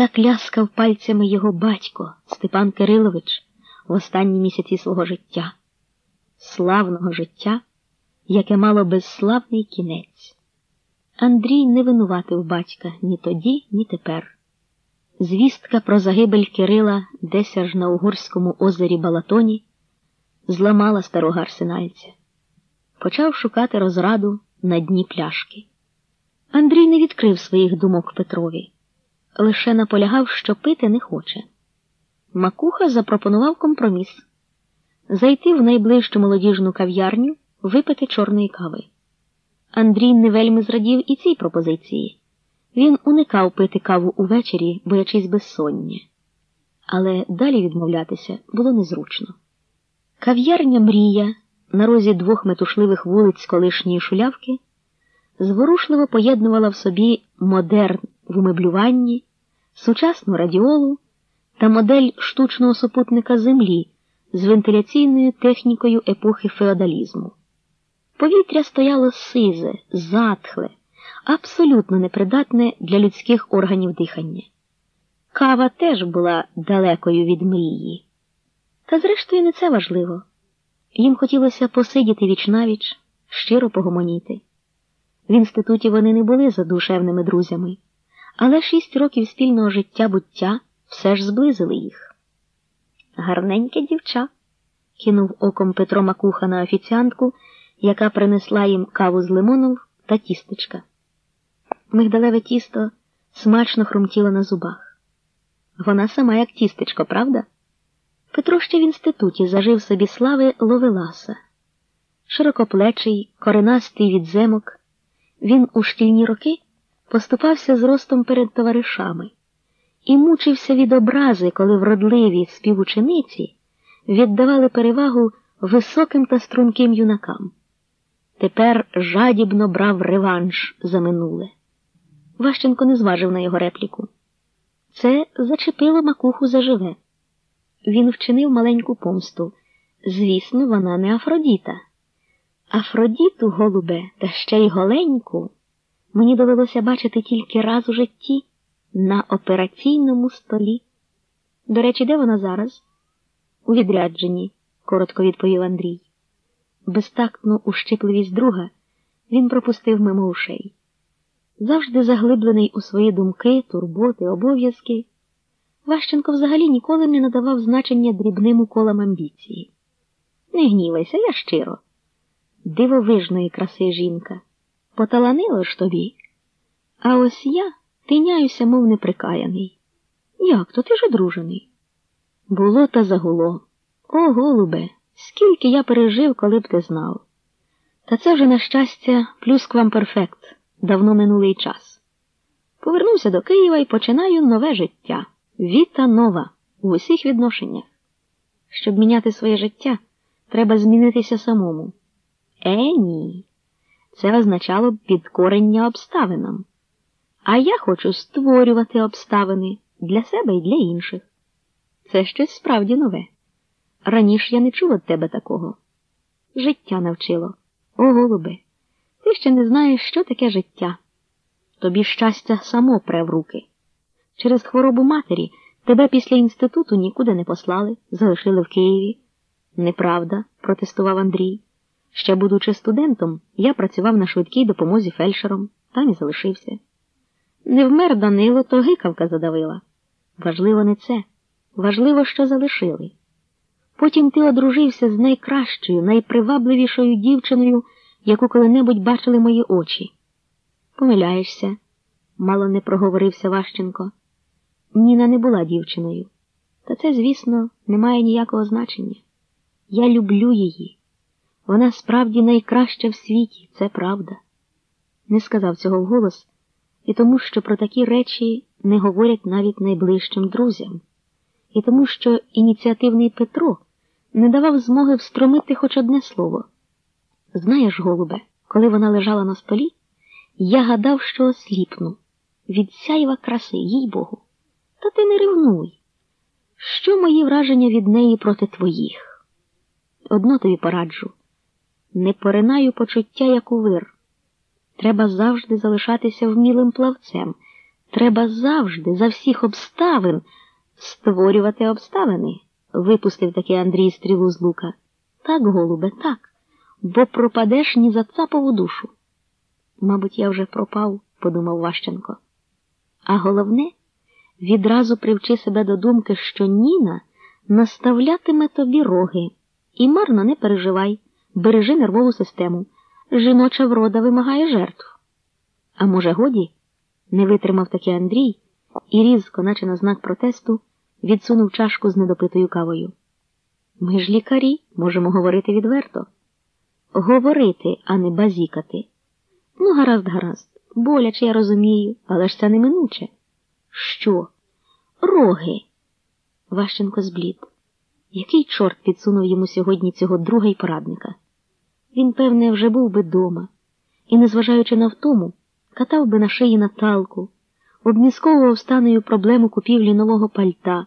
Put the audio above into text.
так ляскав пальцями його батько Степан Кирилович в останні місяці свого життя, славного життя, яке мало безславний кінець. Андрій не винуватив батька ні тоді, ні тепер. Звістка про загибель Кирила десь аж на угорському озері Балатоні зламала старого арсенальця. Почав шукати розраду на дні пляшки. Андрій не відкрив своїх думок Петрові, лише наполягав, що пити не хоче. Макуха запропонував компроміс зайти в найближчу молодіжну кав'ярню, випити чорної кави. Андрій не вельми зрадів і цій пропозиції. Він уникав пити каву увечері, боячись безсоння. Але далі відмовлятися було незручно. Кав'ярня Мрія на розі двох метушливих вулиць колишньої шулявки зворушливо поєднувала в собі модерн в умеблюванні, сучасну радіолу та модель штучного супутника Землі з вентиляційною технікою епохи феодалізму. Повітря стояло сизе, затхле, абсолютно непридатне для людських органів дихання. Кава теж була далекою від мрії. Та, зрештою, не це важливо. Їм хотілося посидіти вічнавіч, щиро погомоніти. В інституті вони не були задушевними друзями, але шість років спільного життя буття все ж зблизили їх. Гарненьке дівча, кинув оком Петро Макуха на офіціантку, яка принесла їм каву з лимоном та тістечка. Мигдалеве тісто смачно хрумтіло на зубах. Вона сама як тістечко, правда? Петро ще в інституті зажив собі слави Ловеласа. Широкоплечий, коренастий від земок, він у шкільні роки поступався зростом перед товаришами і мучився від образи, коли вродливі співучениці віддавали перевагу високим та струнким юнакам. Тепер жадібно брав реванш за минуле. Ващенко не зважив на його репліку. Це зачепило макуху заживе. Він вчинив маленьку помсту. Звісно, вона не Афродіта. Афродіту, голубе, та ще й голеньку, мені довелося бачити тільки раз у житті на операційному столі. До речі, де вона зараз? У відрядженні, коротко відповів Андрій. Безтактну ущипливість друга він пропустив мимо ушей. Завжди заглиблений у свої думки, турботи, обов'язки. Ващенко взагалі ніколи не надавав значення дрібним уколам амбіції. Не гнівайся, я щиро. Дивовижної краси жінка. Поталанило ж тобі. А ось я тиняюся, мов неприкаяний. Як то ти ж одружений? Було та загуло. О, голубе, скільки я пережив, коли б ти знав. Та це вже, на щастя, плюсквам перфект, давно минулий час. Повернувся до Києва і починаю нове життя. Віта нова у усіх відношеннях. Щоб міняти своє життя, треба змінитися самому. Е, ні. Це означало б підкорення обставинам. А я хочу створювати обставини для себе і для інших. Це щось справді нове. Раніше я не від тебе такого. Життя навчило. О, голубе, ти ще не знаєш, що таке життя. Тобі щастя само пре в руки. Через хворобу матері тебе після інституту нікуди не послали, залишили в Києві. Неправда, протестував Андрій. Ще, будучи студентом, я працював на швидкій допомозі фельдшером, там і залишився. Не вмер Данило, то гикавка задавила. Важливо не це. Важливо, що залишили. Потім ти одружився з найкращою, найпривабливішою дівчиною, яку коли-небудь бачили мої очі. Помиляєшся, мало не проговорився Ващенко. Ніна не була дівчиною. Та це, звісно, не має ніякого значення. Я люблю її. Вона справді найкраща в світі, це правда. Не сказав цього вголос, і тому, що про такі речі не говорять навіть найближчим друзям, і тому, що ініціативний Петро не давав змоги встромити хоч одне слово. Знаєш, голубе, коли вона лежала на столі, я гадав, що осліпну від сяйва краси, їй Богу. Та ти не ревнуй. Що мої враження від неї проти твоїх? Одно тобі пораджу не поринаю почуття, як у вир. Треба завжди залишатися вмілим плавцем, Треба завжди, за всіх обставин, створювати обставини, випустив таки Андрій стрілу з лука. Так, голубе, так, бо пропадеш ні за цапову душу. Мабуть, я вже пропав, подумав Ващенко. А головне, відразу привчи себе до думки, що Ніна наставлятиме тобі роги. І марно не переживай, бережи нервову систему. Жіноча врода вимагає жертв. А може, годі? Не витримав таки Андрій і різко, наче на знак протесту, відсунув чашку з недопитою кавою. Ми ж лікарі можемо говорити відверто. Говорити, а не базікати. Ну, гаразд, гаразд. Боляче я розумію, але ж це неминуче. Що? Роги. Ващенко зблід. Який чорт підсунув йому сьогодні цього друга й порадника? Він, певне, вже був би дома і, незважаючи на втому, катав би на шиї Наталку, обмісковував станою проблему купівлі нового пальта.